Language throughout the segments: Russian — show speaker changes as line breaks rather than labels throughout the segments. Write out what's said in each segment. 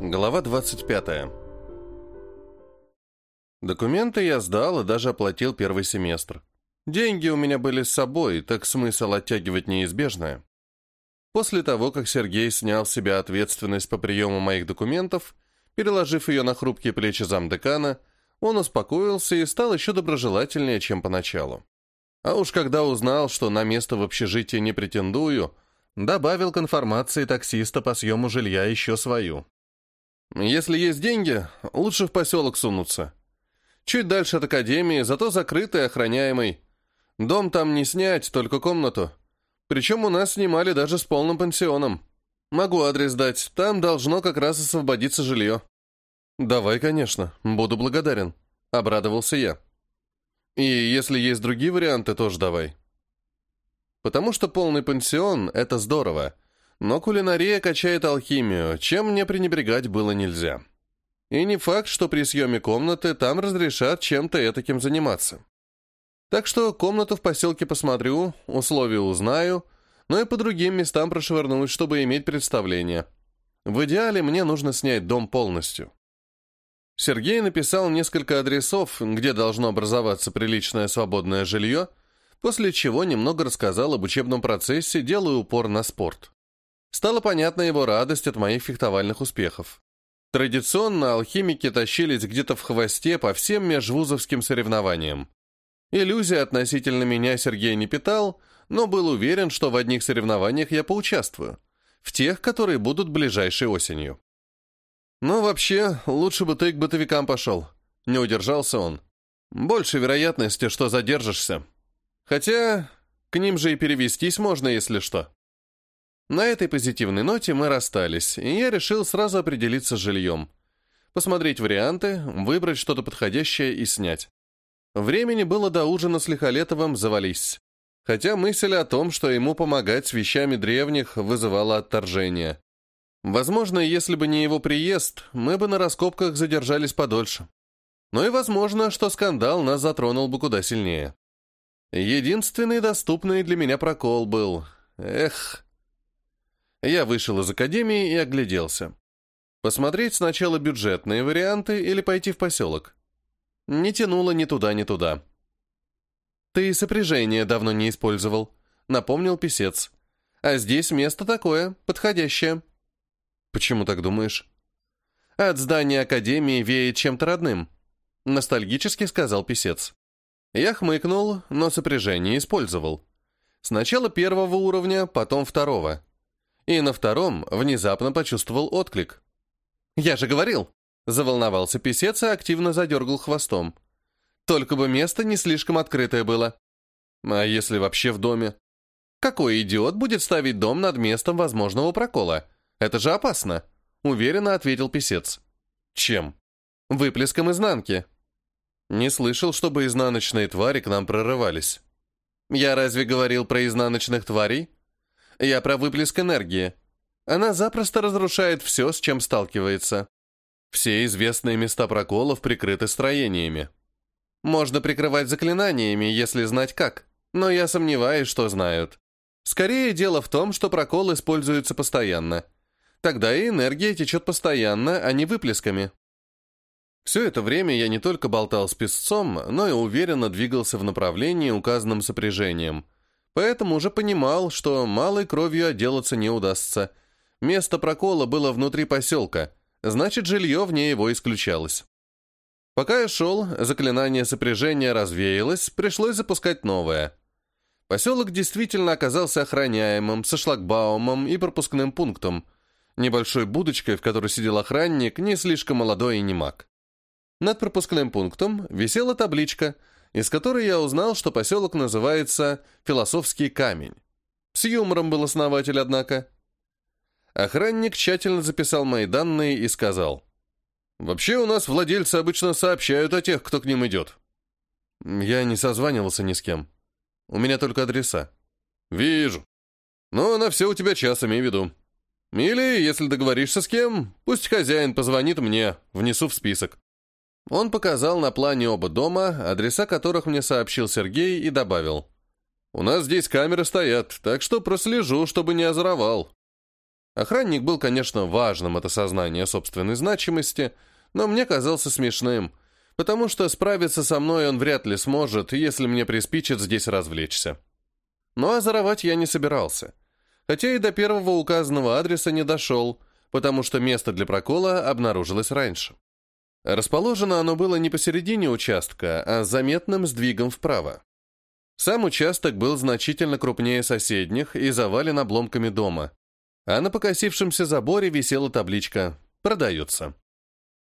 Глава 25. Документы я сдал и даже оплатил первый семестр. Деньги у меня были с собой, так смысл оттягивать неизбежное. После того, как Сергей снял с себя ответственность по приему моих документов, переложив ее на хрупкие плечи замдекана, он успокоился и стал еще доброжелательнее, чем поначалу. А уж когда узнал, что на место в общежитии не претендую, добавил к информации таксиста по съему жилья еще свою. Если есть деньги, лучше в поселок сунуться. Чуть дальше от академии, зато закрытый, охраняемый. Дом там не снять, только комнату. Причем у нас снимали даже с полным пансионом. Могу адрес дать, там должно как раз освободиться жилье. «Давай, конечно, буду благодарен», — обрадовался я. «И если есть другие варианты, тоже давай». Потому что полный пансион — это здорово, но кулинария качает алхимию, чем мне пренебрегать было нельзя. И не факт, что при съеме комнаты там разрешат чем-то этаким заниматься. Так что комнату в поселке посмотрю, условия узнаю, но и по другим местам прошвырнуть, чтобы иметь представление. В идеале мне нужно снять дом полностью. Сергей написал несколько адресов, где должно образоваться приличное свободное жилье, после чего немного рассказал об учебном процессе, делая упор на спорт. Стала понятна его радость от моих фехтовальных успехов. Традиционно алхимики тащились где-то в хвосте по всем межвузовским соревнованиям. Иллюзии относительно меня Сергей не питал, но был уверен, что в одних соревнованиях я поучаствую. В тех, которые будут ближайшей осенью. Но вообще, лучше бы ты к бытовикам пошел. Не удержался он. Больше вероятности, что задержишься. Хотя, к ним же и перевестись можно, если что. На этой позитивной ноте мы расстались, и я решил сразу определиться с жильем. Посмотреть варианты, выбрать что-то подходящее и снять. Времени было до ужина с Лихолетовым завались. Хотя мысль о том, что ему помогать с вещами древних, вызывала отторжение. Возможно, если бы не его приезд, мы бы на раскопках задержались подольше. Но и возможно, что скандал нас затронул бы куда сильнее. Единственный доступный для меня прокол был. Эх, я вышел из академии и огляделся. Посмотреть сначала бюджетные варианты или пойти в поселок. Не тянуло ни туда, ни туда. «Ты сопряжение давно не использовал», — напомнил писец. «А здесь место такое, подходящее». «Почему так думаешь?» «От здания Академии веет чем-то родным», — ностальгически сказал писец. Я хмыкнул, но сопряжение использовал. Сначала первого уровня, потом второго и на втором внезапно почувствовал отклик. «Я же говорил!» — заволновался писец и активно задергал хвостом. «Только бы место не слишком открытое было. А если вообще в доме? Какой идиот будет ставить дом над местом возможного прокола? Это же опасно!» — уверенно ответил писец. «Чем?» «Выплеском изнанки». Не слышал, чтобы изнаночные твари к нам прорывались. «Я разве говорил про изнаночных тварей?» Я про выплеск энергии. Она запросто разрушает все, с чем сталкивается. Все известные места проколов прикрыты строениями. Можно прикрывать заклинаниями, если знать как, но я сомневаюсь, что знают. Скорее дело в том, что прокол используется постоянно. Тогда и энергия течет постоянно, а не выплесками. Все это время я не только болтал с песцом, но и уверенно двигался в направлении, указанном сопряжением – Поэтому уже понимал, что малой кровью отделаться не удастся. Место прокола было внутри поселка, значит, жилье вне его исключалось. Пока я шел, заклинание сопряжения развеялось, пришлось запускать новое. Поселок действительно оказался охраняемым, со шлагбаумом и пропускным пунктом, небольшой будочкой, в которой сидел охранник, не слишком молодой и не маг. Над пропускным пунктом висела табличка – из которой я узнал, что поселок называется Философский камень. С юмором был основатель, однако. Охранник тщательно записал мои данные и сказал, «Вообще у нас владельцы обычно сообщают о тех, кто к ним идет». Я не созванивался ни с кем. У меня только адреса. «Вижу. Но на все у тебя час, имей в виду. Или, если договоришься с кем, пусть хозяин позвонит мне, внесу в список». Он показал на плане оба дома, адреса которых мне сообщил Сергей, и добавил. «У нас здесь камеры стоят, так что прослежу, чтобы не озоровал». Охранник был, конечно, важным от осознания собственной значимости, но мне казался смешным, потому что справиться со мной он вряд ли сможет, если мне приспичит здесь развлечься. А заровать я не собирался. Хотя и до первого указанного адреса не дошел, потому что место для прокола обнаружилось раньше. Расположено оно было не посередине участка, а с заметным сдвигом вправо. Сам участок был значительно крупнее соседних и завален обломками дома, а на покосившемся заборе висела табличка «Продается».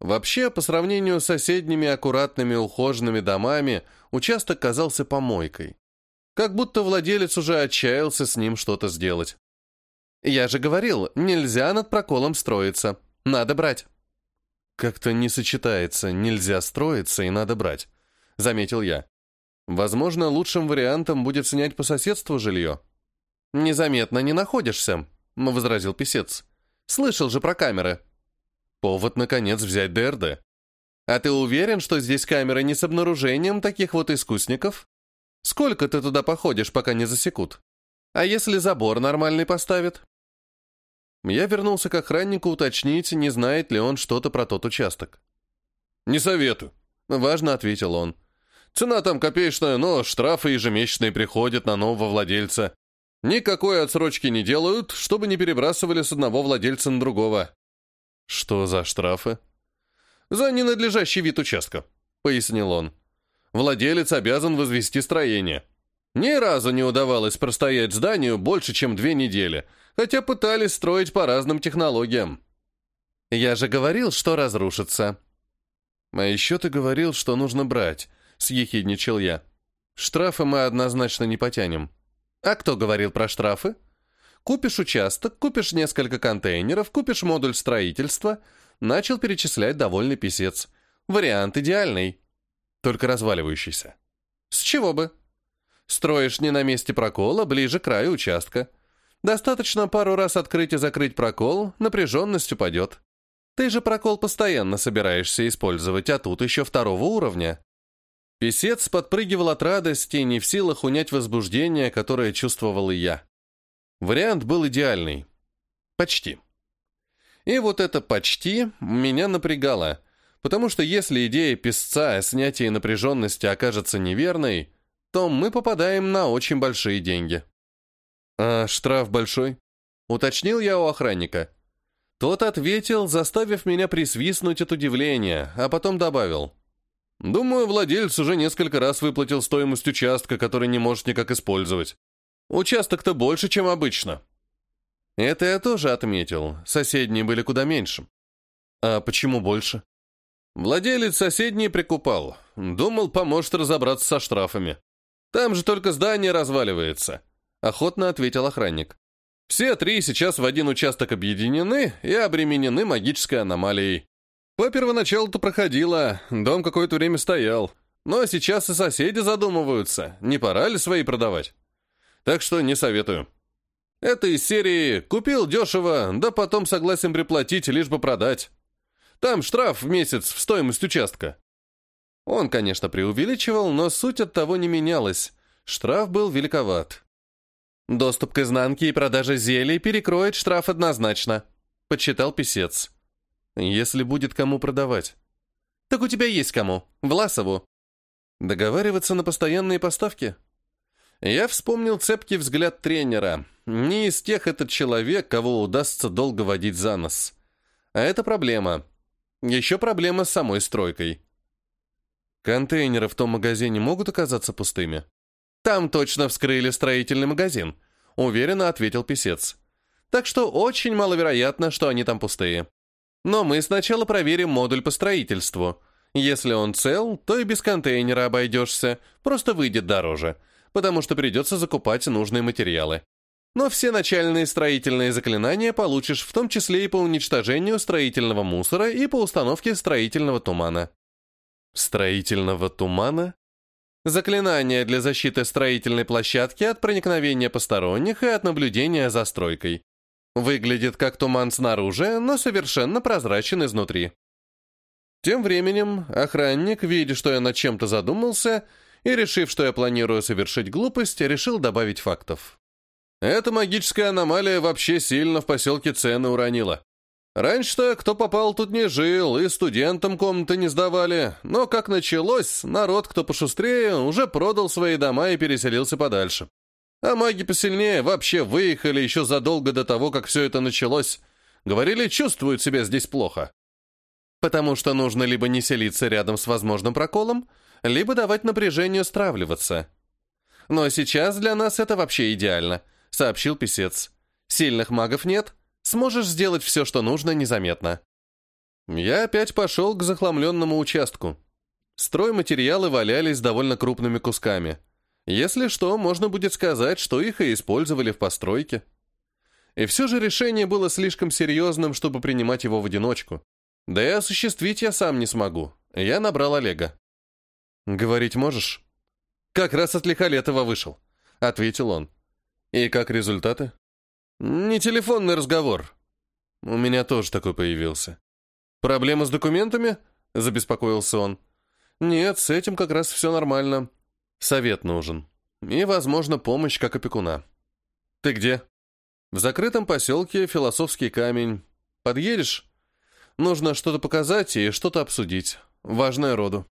Вообще, по сравнению с соседними аккуратными ухоженными домами, участок казался помойкой. Как будто владелец уже отчаялся с ним что-то сделать. «Я же говорил, нельзя над проколом строиться. Надо брать». «Как-то не сочетается, нельзя строиться и надо брать», — заметил я. «Возможно, лучшим вариантом будет снять по соседству жилье». «Незаметно не находишься», — возразил писец. «Слышал же про камеры». «Повод, наконец, взять ДРД». «А ты уверен, что здесь камеры не с обнаружением таких вот искусников? Сколько ты туда походишь, пока не засекут? А если забор нормальный поставят?» Я вернулся к охраннику уточнить, не знает ли он что-то про тот участок. «Не советую», — важно ответил он. «Цена там копеечная, но штрафы ежемесячные приходят на нового владельца. Никакой отсрочки не делают, чтобы не перебрасывали с одного владельца на другого». «Что за штрафы?» «За ненадлежащий вид участка», — пояснил он. «Владелец обязан возвести строение. Ни разу не удавалось простоять зданию больше, чем две недели, хотя пытались строить по разным технологиям. Я же говорил, что разрушится. А еще ты говорил, что нужно брать, съехидничал я. Штрафы мы однозначно не потянем. А кто говорил про штрафы? Купишь участок, купишь несколько контейнеров, купишь модуль строительства. Начал перечислять довольный писец. Вариант идеальный. Только разваливающийся. С чего бы? Строишь не на месте прокола, ближе к краю участка. Достаточно пару раз открыть и закрыть прокол, напряженность упадет. Ты же прокол постоянно собираешься использовать, а тут еще второго уровня. Песец подпрыгивал от радости, не в силах унять возбуждение, которое чувствовал и я. Вариант был идеальный. Почти. И вот это «почти» меня напрягало, потому что если идея песца о снятии напряженности окажется неверной, то мы попадаем на очень большие деньги. «А штраф большой?» — уточнил я у охранника. Тот ответил, заставив меня присвистнуть от удивления, а потом добавил. «Думаю, владелец уже несколько раз выплатил стоимость участка, который не может никак использовать. Участок-то больше, чем обычно». Это я тоже отметил, соседние были куда меньше. А почему больше? Владелец соседние прикупал. Думал, поможет разобраться со штрафами. Там же только здание разваливается охотно ответил охранник. Все три сейчас в один участок объединены и обременены магической аномалией. По первоначалу-то проходило, дом какое-то время стоял, но сейчас и соседи задумываются, не пора ли свои продавать. Так что не советую. Это из серии «Купил дешево, да потом согласен приплатить, лишь бы продать». Там штраф в месяц в стоимость участка. Он, конечно, преувеличивал, но суть от того не менялась. Штраф был великоват. Доступ к изнанке и продажа зелий перекроет штраф однозначно», — подсчитал писец. «Если будет кому продавать». «Так у тебя есть кому. Власову». «Договариваться на постоянные поставки?» Я вспомнил цепкий взгляд тренера. Не из тех этот человек, кого удастся долго водить за нос. А это проблема. Еще проблема с самой стройкой. Контейнеры в том магазине могут оказаться пустыми? «Там точно вскрыли строительный магазин», — уверенно ответил писец. «Так что очень маловероятно, что они там пустые. Но мы сначала проверим модуль по строительству. Если он цел, то и без контейнера обойдешься, просто выйдет дороже, потому что придется закупать нужные материалы. Но все начальные строительные заклинания получишь, в том числе и по уничтожению строительного мусора и по установке строительного тумана». «Строительного тумана?» Заклинание для защиты строительной площадки от проникновения посторонних и от наблюдения за стройкой. Выглядит как туман снаружи, но совершенно прозрачен изнутри. Тем временем охранник, видя, что я над чем-то задумался, и решив, что я планирую совершить глупость, решил добавить фактов. Эта магическая аномалия вообще сильно в поселке цены уронила. Раньше-то кто попал, тут не жил, и студентам комнаты не сдавали, но как началось, народ, кто пошустрее, уже продал свои дома и переселился подальше. А маги посильнее вообще выехали еще задолго до того, как все это началось. Говорили, чувствуют себя здесь плохо. Потому что нужно либо не селиться рядом с возможным проколом, либо давать напряжению стравливаться. Но сейчас для нас это вообще идеально, сообщил писец. Сильных магов нет — Сможешь сделать все, что нужно, незаметно. Я опять пошел к захламленному участку. Стройматериалы валялись довольно крупными кусками. Если что, можно будет сказать, что их и использовали в постройке. И все же решение было слишком серьезным, чтобы принимать его в одиночку. Да и осуществить я сам не смогу. Я набрал Олега. «Говорить можешь?» «Как раз от Лихолетова вышел», — ответил он. «И как результаты?» «Не телефонный разговор. У меня тоже такой появился. Проблема с документами?» — забеспокоился он. «Нет, с этим как раз все нормально. Совет нужен. И, возможно, помощь как опекуна. Ты где?» «В закрытом поселке Философский камень. Подъедешь?» «Нужно что-то показать и что-то обсудить. Важное роду.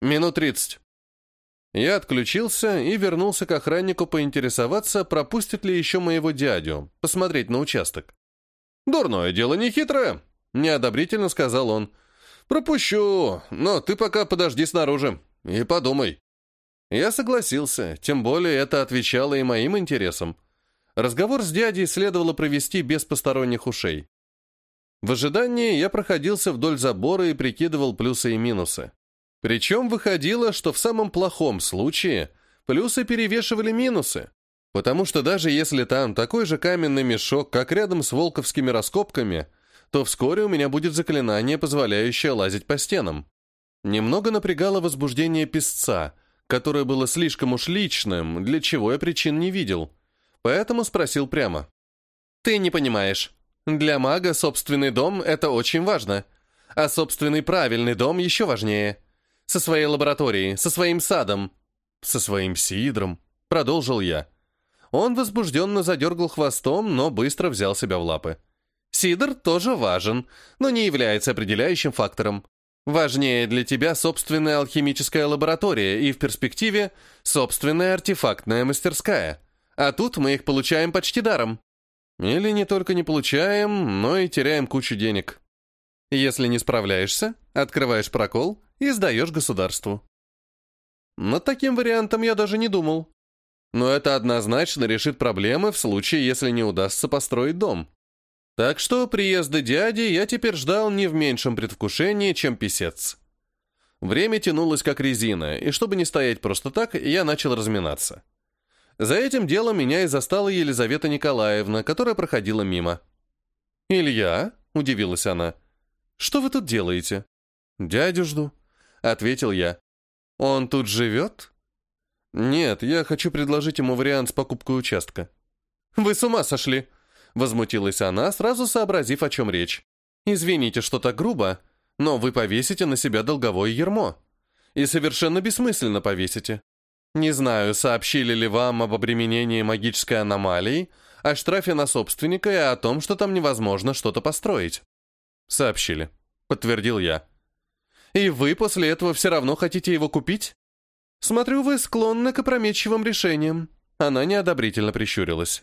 Минут тридцать». Я отключился и вернулся к охраннику поинтересоваться, пропустит ли еще моего дядю, посмотреть на участок. «Дурное дело не хитрое», — неодобрительно сказал он. «Пропущу, но ты пока подожди снаружи и подумай». Я согласился, тем более это отвечало и моим интересам. Разговор с дядей следовало провести без посторонних ушей. В ожидании я проходился вдоль забора и прикидывал плюсы и минусы. Причем выходило, что в самом плохом случае плюсы перевешивали минусы, потому что даже если там такой же каменный мешок, как рядом с волковскими раскопками, то вскоре у меня будет заклинание, позволяющее лазить по стенам. Немного напрягало возбуждение песца, которое было слишком уж личным, для чего я причин не видел. Поэтому спросил прямо. «Ты не понимаешь. Для мага собственный дом — это очень важно, а собственный правильный дом еще важнее». Со своей лабораторией, со своим садом. Со своим сидром. Продолжил я. Он возбужденно задергал хвостом, но быстро взял себя в лапы. Сидр тоже важен, но не является определяющим фактором. Важнее для тебя собственная алхимическая лаборатория и в перспективе собственная артефактная мастерская. А тут мы их получаем почти даром. Или не только не получаем, но и теряем кучу денег. Если не справляешься, открываешь прокол и сдаешь государству. Над таким вариантом я даже не думал. Но это однозначно решит проблемы в случае, если не удастся построить дом. Так что приезда дяди я теперь ждал не в меньшем предвкушении, чем писец. Время тянулось как резина, и чтобы не стоять просто так, я начал разминаться. За этим делом меня и застала Елизавета Николаевна, которая проходила мимо. «Илья?» — удивилась она. «Что вы тут делаете?» «Дядю жду», — ответил я. «Он тут живет?» «Нет, я хочу предложить ему вариант с покупкой участка». «Вы с ума сошли!» — возмутилась она, сразу сообразив, о чем речь. «Извините, что так грубо, но вы повесите на себя долговое ермо. И совершенно бессмысленно повесите. Не знаю, сообщили ли вам об обременении магической аномалией, о штрафе на собственника и о том, что там невозможно что-то построить». «Сообщили», — подтвердил я. И вы после этого все равно хотите его купить? Смотрю, вы склонны к опрометчивым решениям. Она неодобрительно прищурилась.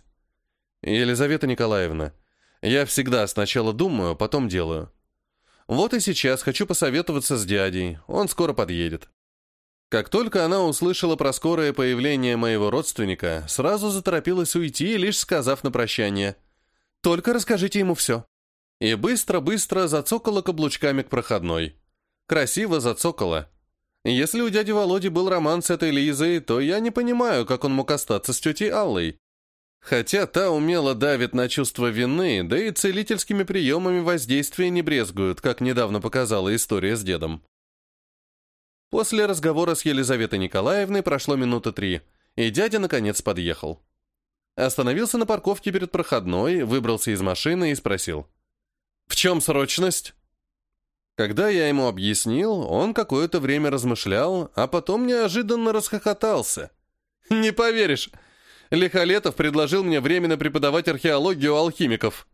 Елизавета Николаевна, я всегда сначала думаю, потом делаю. Вот и сейчас хочу посоветоваться с дядей, он скоро подъедет. Как только она услышала про скорое появление моего родственника, сразу заторопилась уйти, лишь сказав на прощание. «Только расскажите ему все». И быстро-быстро зацокала каблучками к проходной. Красиво зацокало. Если у дяди Володи был роман с этой Лизой, то я не понимаю, как он мог остаться с тетей Аллой. Хотя та умело давит на чувство вины, да и целительскими приемами воздействия не брезгуют, как недавно показала история с дедом. После разговора с Елизаветой Николаевной прошло минуты три, и дядя наконец подъехал. Остановился на парковке перед проходной, выбрался из машины и спросил. «В чем срочность?» Когда я ему объяснил, он какое-то время размышлял, а потом неожиданно расхохотался. «Не поверишь, Лихолетов предложил мне временно преподавать археологию у алхимиков.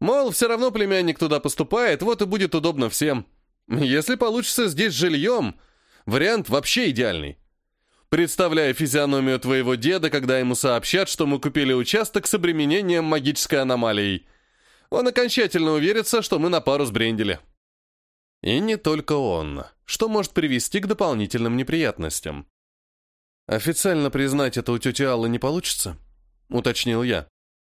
Мол, все равно племянник туда поступает, вот и будет удобно всем. Если получится здесь жильем, вариант вообще идеальный. Представляю физиономию твоего деда, когда ему сообщат, что мы купили участок с обременением магической аномалией. Он окончательно уверится, что мы на пару сбрендили. И не только он, что может привести к дополнительным неприятностям. «Официально признать это у тети Аллы не получится?» — уточнил я.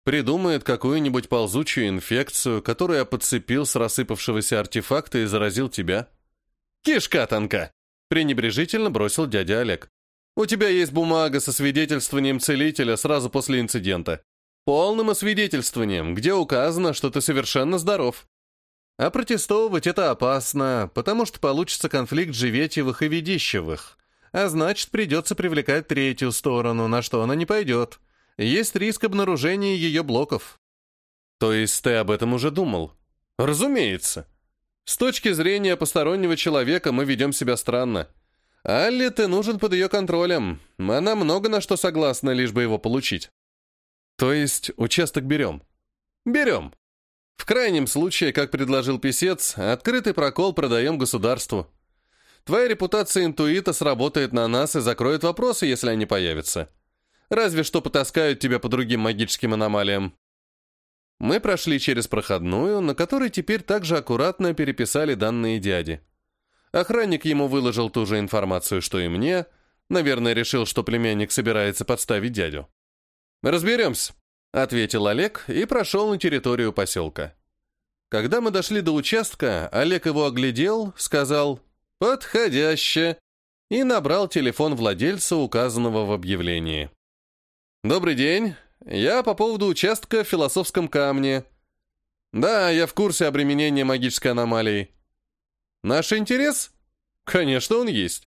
«Придумает какую-нибудь ползучую инфекцию, которую я подцепил с рассыпавшегося артефакта и заразил тебя». «Кишка тонка!» — пренебрежительно бросил дядя Олег. «У тебя есть бумага со свидетельствованием целителя сразу после инцидента. Полным освидетельствованием, где указано, что ты совершенно здоров. А протестовывать это опасно, потому что получится конфликт Живетьевых и Ведищевых. А значит, придется привлекать третью сторону, на что она не пойдет. Есть риск обнаружения ее блоков. То есть ты об этом уже думал? Разумеется. С точки зрения постороннего человека мы ведем себя странно. Алле ты нужен под ее контролем. Она много на что согласна, лишь бы его получить. То есть участок берем? Берем. В крайнем случае, как предложил писец, открытый прокол продаем государству. Твоя репутация интуита сработает на нас и закроет вопросы, если они появятся. Разве что потаскают тебя по другим магическим аномалиям. Мы прошли через проходную, на которой теперь также аккуратно переписали данные дяди. Охранник ему выложил ту же информацию, что и мне. Наверное, решил, что племянник собирается подставить дядю. «Разберемся», — ответил Олег и прошел на территорию поселка. Когда мы дошли до участка, Олег его оглядел, сказал «Подходяще» и набрал телефон владельца, указанного в объявлении. «Добрый день. Я по поводу участка в Философском камне. Да, я в курсе обременения магической аномалией. Наш интерес? Конечно, он есть.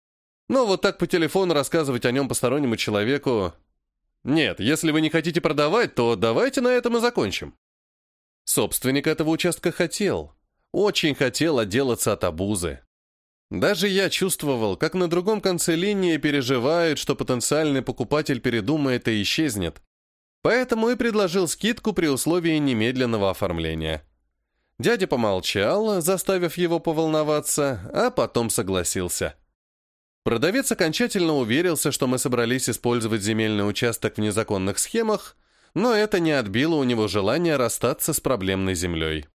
Но вот так по телефону рассказывать о нем постороннему человеку нет, если вы не хотите продавать, то давайте на этом и закончим. Собственник этого участка хотел, очень хотел отделаться от обузы. Даже я чувствовал, как на другом конце линии переживают, что потенциальный покупатель передумает и исчезнет. Поэтому и предложил скидку при условии немедленного оформления. Дядя помолчал, заставив его поволноваться, а потом согласился. Продавец окончательно уверился, что мы собрались использовать земельный участок в незаконных схемах, но это не отбило у него желания расстаться с проблемной землей.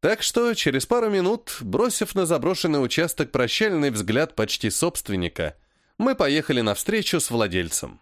Так что через пару минут, бросив на заброшенный участок прощальный взгляд почти собственника, мы поехали навстречу с владельцем.